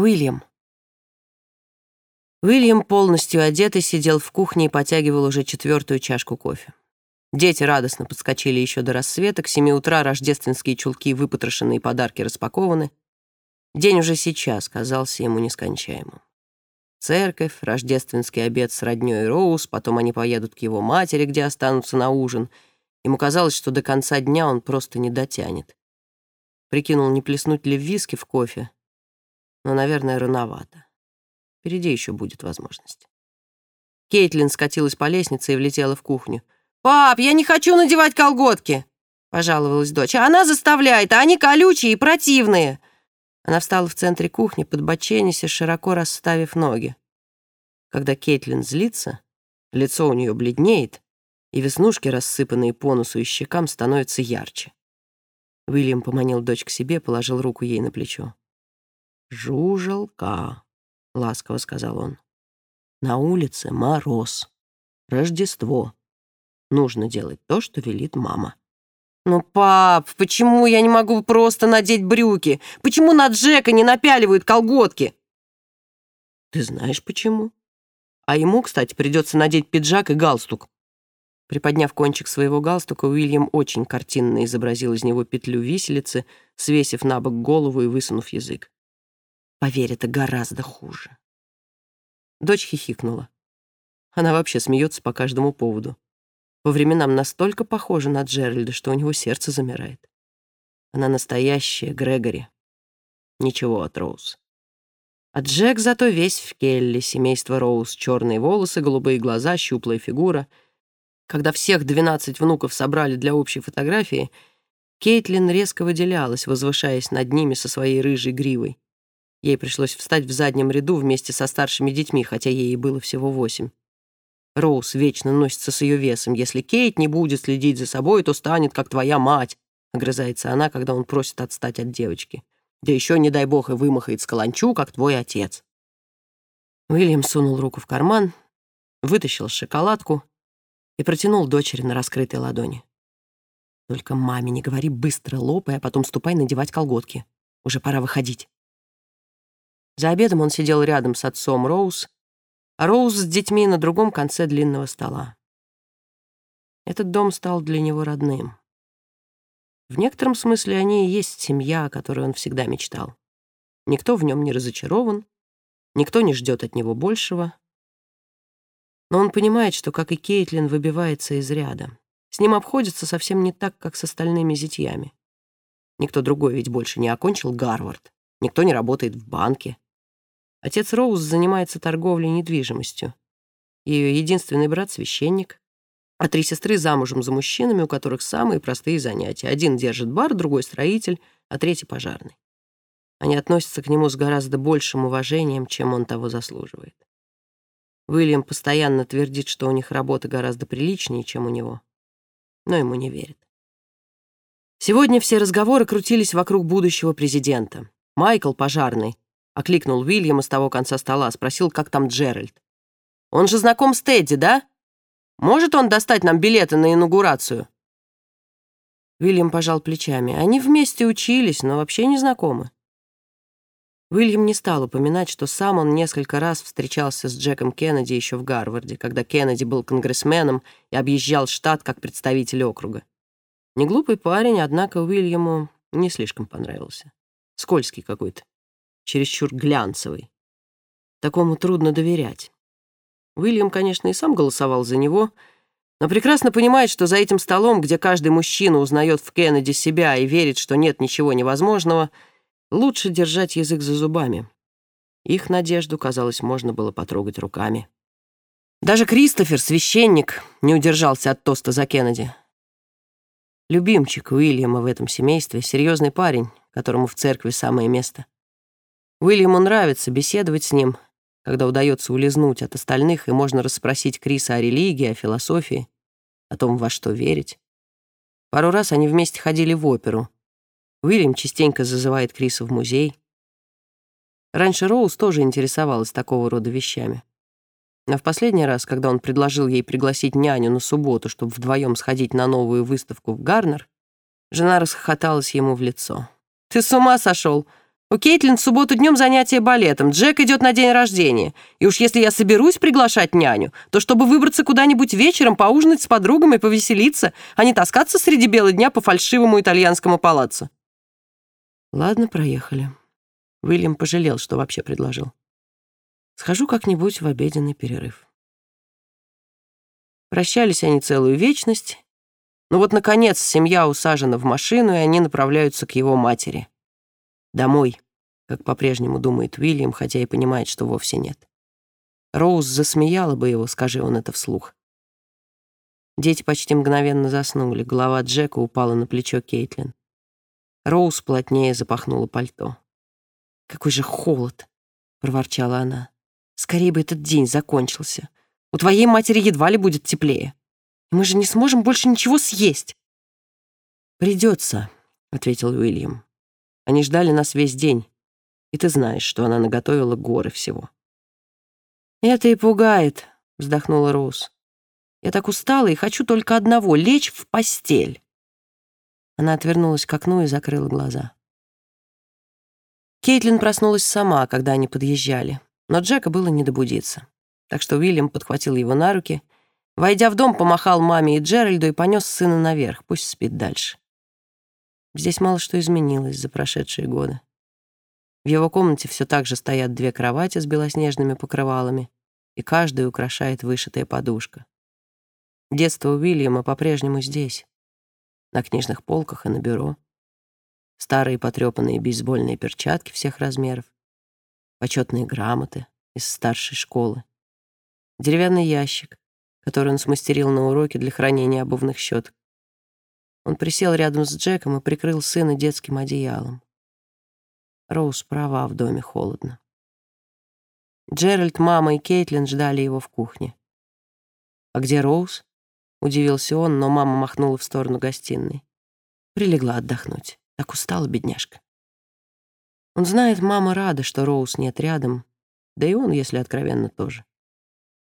Уильям. Уильям, полностью одетый, сидел в кухне и потягивал уже четвертую чашку кофе. Дети радостно подскочили еще до рассвета. К семи утра рождественские чулки выпотрошены и подарки распакованы. День уже сейчас казался ему нескончаемым. Церковь, рождественский обед с роднёй Роуз, потом они поедут к его матери, где останутся на ужин. Ему казалось, что до конца дня он просто не дотянет. Прикинул, не плеснуть ли виски в кофе, но, наверное, рановато. Впереди еще будет возможность. Кейтлин скатилась по лестнице и влетела в кухню. «Пап, я не хочу надевать колготки!» — пожаловалась дочь. «А она заставляет, а они колючие и противные!» Она встала в центре кухни, под подбоченись широко расставив ноги. Когда Кейтлин злится, лицо у нее бледнеет, и веснушки, рассыпанные по носу и щекам, становятся ярче. Уильям поманил дочь к себе, положил руку ей на плечо. «Жужелка», — ласково сказал он. «На улице мороз. Рождество. Нужно делать то, что велит мама». «Ну, пап, почему я не могу просто надеть брюки? Почему на Джека не напяливают колготки?» «Ты знаешь, почему? А ему, кстати, придется надеть пиджак и галстук». Приподняв кончик своего галстука, Уильям очень картинно изобразил из него петлю виселицы, свесив на бок голову и высунув язык. Поверь, это гораздо хуже. Дочь хихикнула. Она вообще смеется по каждому поводу. По временам настолько похожа на Джеральда, что у него сердце замирает. Она настоящая, Грегори. Ничего от Роуз. А Джек зато весь в Келли, семейство Роуз, черные волосы, голубые глаза, щуплая фигура. Когда всех двенадцать внуков собрали для общей фотографии, Кейтлин резко выделялась, возвышаясь над ними со своей рыжей гривой. Ей пришлось встать в заднем ряду вместе со старшими детьми, хотя ей и было всего восемь. Роуз вечно носится с ее весом. Если Кейт не будет следить за собой, то станет, как твоя мать, — огрызается она, когда он просит отстать от девочки. Да еще, не дай бог, и вымахает с каланчу, как твой отец. Уильям сунул руку в карман, вытащил шоколадку и протянул дочери на раскрытой ладони. «Только маме не говори быстро, лопай, а потом ступай надевать колготки. Уже пора выходить». За обедом он сидел рядом с отцом Роуз, а Роуз с детьми на другом конце длинного стола. Этот дом стал для него родным. В некотором смысле они и есть семья, о которой он всегда мечтал. Никто в нем не разочарован, никто не ждет от него большего. Но он понимает, что, как и Кейтлин, выбивается из ряда. С ним обходится совсем не так, как с остальными зятьями. Никто другой ведь больше не окончил Гарвард, никто не работает в банке, Отец Роуз занимается торговлей недвижимостью. Ее единственный брат — священник, а три сестры замужем за мужчинами, у которых самые простые занятия. Один держит бар, другой — строитель, а третий — пожарный. Они относятся к нему с гораздо большим уважением, чем он того заслуживает. Уильям постоянно твердит, что у них работа гораздо приличнее, чем у него, но ему не верят. Сегодня все разговоры крутились вокруг будущего президента. Майкл, пожарный, Окликнул Уильяма с того конца стола, спросил, как там Джеральд. «Он же знаком с Тедди, да? Может он достать нам билеты на инаугурацию?» Уильям пожал плечами. Они вместе учились, но вообще не знакомы. Уильям не стал упоминать, что сам он несколько раз встречался с Джеком Кеннеди еще в Гарварде, когда Кеннеди был конгрессменом и объезжал штат как представитель округа. Неглупый парень, однако Уильяму не слишком понравился. Скользкий какой-то чересчур глянцевый. Такому трудно доверять. Уильям, конечно, и сам голосовал за него, но прекрасно понимает, что за этим столом, где каждый мужчина узнает в Кеннеди себя и верит, что нет ничего невозможного, лучше держать язык за зубами. Их надежду, казалось, можно было потрогать руками. Даже Кристофер, священник, не удержался от тоста за Кеннеди. Любимчик Уильяма в этом семействе, серьезный парень, которому в церкви самое место. Уильяму нравится беседовать с ним, когда удается улизнуть от остальных, и можно расспросить Криса о религии, о философии, о том, во что верить. Пару раз они вместе ходили в оперу. Уильям частенько зазывает Криса в музей. Раньше Роуз тоже интересовалась такого рода вещами. Но в последний раз, когда он предложил ей пригласить няню на субботу, чтобы вдвоем сходить на новую выставку в Гарнер, жена расхохоталась ему в лицо. «Ты с ума сошел? У Кейтлин в субботу днем занятие балетом, Джек идет на день рождения. И уж если я соберусь приглашать няню, то чтобы выбраться куда-нибудь вечером, поужинать с подругами, повеселиться, а не таскаться среди бела дня по фальшивому итальянскому палаццо. Ладно, проехали. Уильям пожалел, что вообще предложил. Схожу как-нибудь в обеденный перерыв. Прощались они целую вечность, но вот, наконец, семья усажена в машину, и они направляются к его матери. Домой, как по-прежнему думает Уильям, хотя и понимает, что вовсе нет. Роуз засмеяла бы его, скажи он это вслух. Дети почти мгновенно заснули, голова Джека упала на плечо Кейтлин. Роуз плотнее запахнула пальто. «Какой же холод!» — проворчала она. «Скорее бы этот день закончился. У твоей матери едва ли будет теплее. Мы же не сможем больше ничего съесть». «Придется», — ответил Уильям. Они ждали нас весь день, и ты знаешь, что она наготовила горы всего». «Это и пугает», — вздохнула Роуз. «Я так устала и хочу только одного — лечь в постель». Она отвернулась к окну и закрыла глаза. Кейтлин проснулась сама, когда они подъезжали, но Джека было не добудиться. Так что Уильям подхватил его на руки, войдя в дом, помахал маме и Джеральду и понес сына наверх, пусть спит дальше. Здесь мало что изменилось за прошедшие годы. В его комнате все так же стоят две кровати с белоснежными покрывалами, и каждую украшает вышитая подушка. Детство Уильяма по-прежнему здесь, на книжных полках и на бюро. Старые потрепанные бейсбольные перчатки всех размеров, почетные грамоты из старшей школы, деревянный ящик, который он смастерил на уроке для хранения обувных щеток, он присел рядом с Джеком и прикрыл сына детским одеялом. Роуз права, в доме холодно. Джеральд, мама и Кейтлин ждали его в кухне. «А где Роуз?» — удивился он, но мама махнула в сторону гостиной. Прилегла отдохнуть. Так устала бедняжка. Он знает, мама рада, что Роуз нет рядом, да и он, если откровенно, тоже.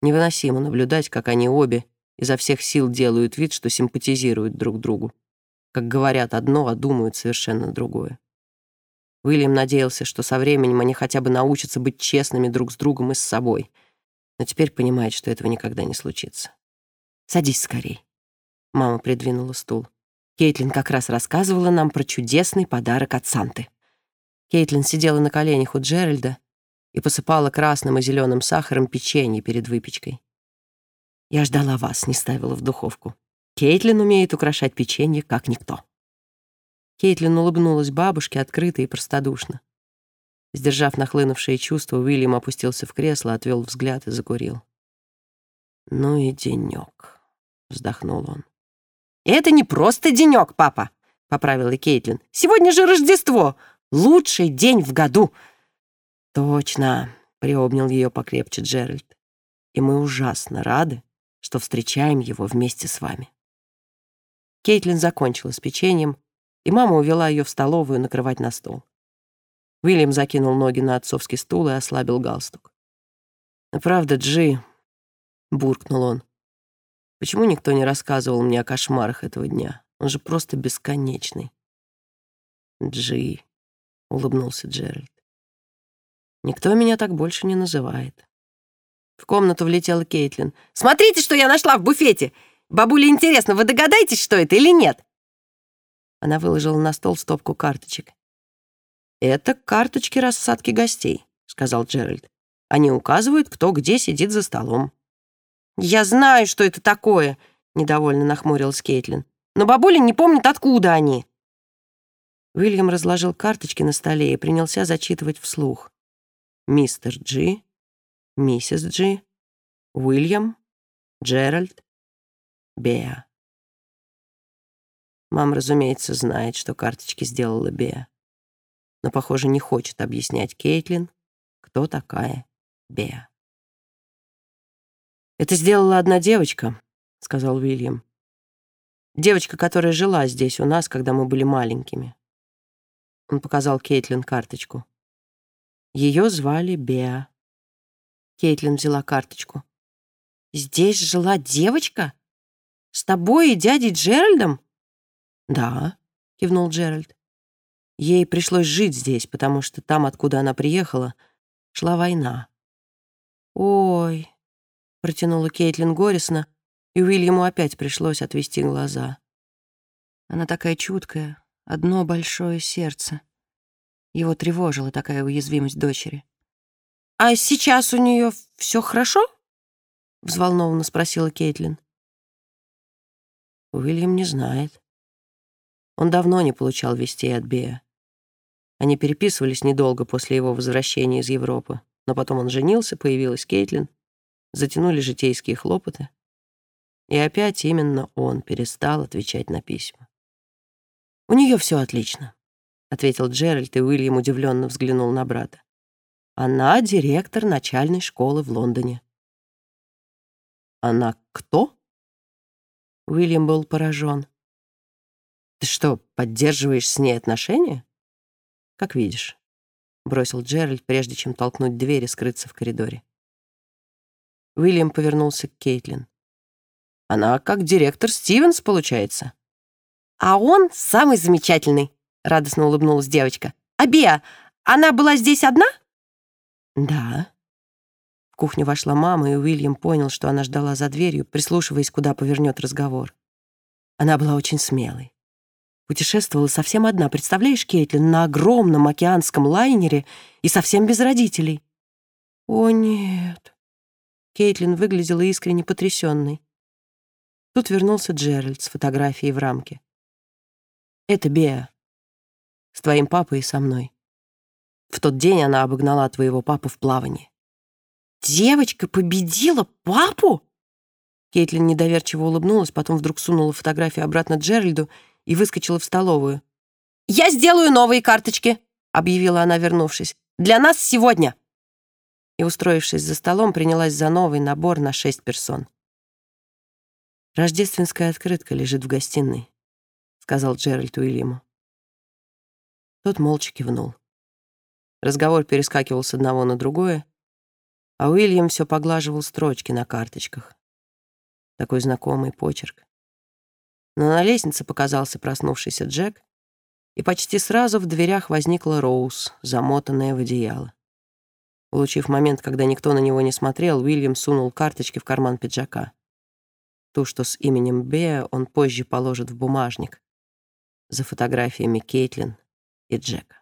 Невыносимо наблюдать, как они обе изо всех сил делают вид, что симпатизируют друг другу. Как говорят одно, а думают совершенно другое. Уильям надеялся, что со временем они хотя бы научатся быть честными друг с другом и с собой, но теперь понимает, что этого никогда не случится. «Садись скорей». Мама придвинула стул. Кейтлин как раз рассказывала нам про чудесный подарок от Санты. Кейтлин сидела на коленях у Джеральда и посыпала красным и зеленым сахаром печенье перед выпечкой. Я ждала вас, не ставила в духовку. Кейтлин умеет украшать печенье, как никто». Кейтлин улыбнулась бабушке открыто и простодушно. Сдержав нахлынувшие чувства, Уильям опустился в кресло, отвел взгляд и закурил. «Ну и денек», — вздохнул он. «Это не просто денек, папа», — поправила Кейтлин. «Сегодня же Рождество! Лучший день в году!» «Точно», — приобнял ее покрепче Джеральд. «И мы ужасно рады, что встречаем его вместе с вами». Кейтлин закончила с печеньем, и мама увела ее в столовую накрывать на стол. Уильям закинул ноги на отцовский стул и ослабил галстук. «Правда, Джи», — буркнул он, — «почему никто не рассказывал мне о кошмарах этого дня? Он же просто бесконечный». «Джи», — улыбнулся Джеральд. «Никто меня так больше не называет». Комнату влетела Кейтлин. «Смотрите, что я нашла в буфете! Бабуля, интересно, вы догадаетесь, что это или нет?» Она выложила на стол стопку карточек. «Это карточки рассадки гостей», — сказал Джеральд. «Они указывают, кто где сидит за столом». «Я знаю, что это такое», — недовольно нахмурилась Кейтлин. «Но бабуля не помнит, откуда они». Уильям разложил карточки на столе и принялся зачитывать вслух. «Мистер Джи, миссис Джи, Уильям, Джеральд, Беа. Мама, разумеется, знает, что карточки сделала Беа, но, похоже, не хочет объяснять Кейтлин, кто такая Беа. «Это сделала одна девочка», — сказал Уильям. «Девочка, которая жила здесь у нас, когда мы были маленькими». Он показал Кейтлин карточку. Ее звали Беа. Кейтлин взяла карточку. «Здесь жила девочка? С тобой и дядей Джеральдом?» «Да», — кивнул Джеральд. Ей пришлось жить здесь, потому что там, откуда она приехала, шла война. «Ой», — протянула Кейтлин горестно, и Уильяму опять пришлось отвести глаза. Она такая чуткая, одно большое сердце. Его тревожила такая уязвимость дочери. «А сейчас у нее все хорошо?» — взволнованно спросила Кейтлин. Уильям не знает. Он давно не получал вестей от Бея. Они переписывались недолго после его возвращения из Европы, но потом он женился, появилась Кейтлин, затянули житейские хлопоты, и опять именно он перестал отвечать на письма. «У нее все отлично», — ответил Джеральд, и Уильям удивленно взглянул на брата. «Она директор начальной школы в Лондоне». «Она кто?» Уильям был поражен. «Ты что, поддерживаешь с ней отношения?» «Как видишь», — бросил Джеральд, прежде чем толкнуть дверь и скрыться в коридоре. Уильям повернулся к Кейтлин. «Она как директор Стивенс, получается?» «А он самый замечательный», — радостно улыбнулась девочка. «А Беа, она была здесь одна?» «Да», кухню вошла мама, и Уильям понял, что она ждала за дверью, прислушиваясь, куда повернет разговор. Она была очень смелой. Путешествовала совсем одна, представляешь, Кейтлин, на огромном океанском лайнере и совсем без родителей. О, нет. Кейтлин выглядела искренне потрясенной. Тут вернулся Джеральд с фотографией в рамке. «Это Беа. С твоим папой и со мной. В тот день она обогнала твоего папу в плавании. «Девочка победила папу?» Кейтлин недоверчиво улыбнулась, потом вдруг сунула фотографию обратно Джеральду и выскочила в столовую. «Я сделаю новые карточки», — объявила она, вернувшись. «Для нас сегодня». И, устроившись за столом, принялась за новый набор на шесть персон. «Рождественская открытка лежит в гостиной», — сказал Джеральд Уильяму. Тот молча кивнул. Разговор перескакивал с одного на другое, а Уильям все поглаживал строчки на карточках. Такой знакомый почерк. Но на лестнице показался проснувшийся Джек, и почти сразу в дверях возникла Роуз, замотанная в одеяло. Улучив момент, когда никто на него не смотрел, Уильям сунул карточки в карман пиджака. Ту, что с именем Беа, он позже положит в бумажник за фотографиями Кейтлин и Джека.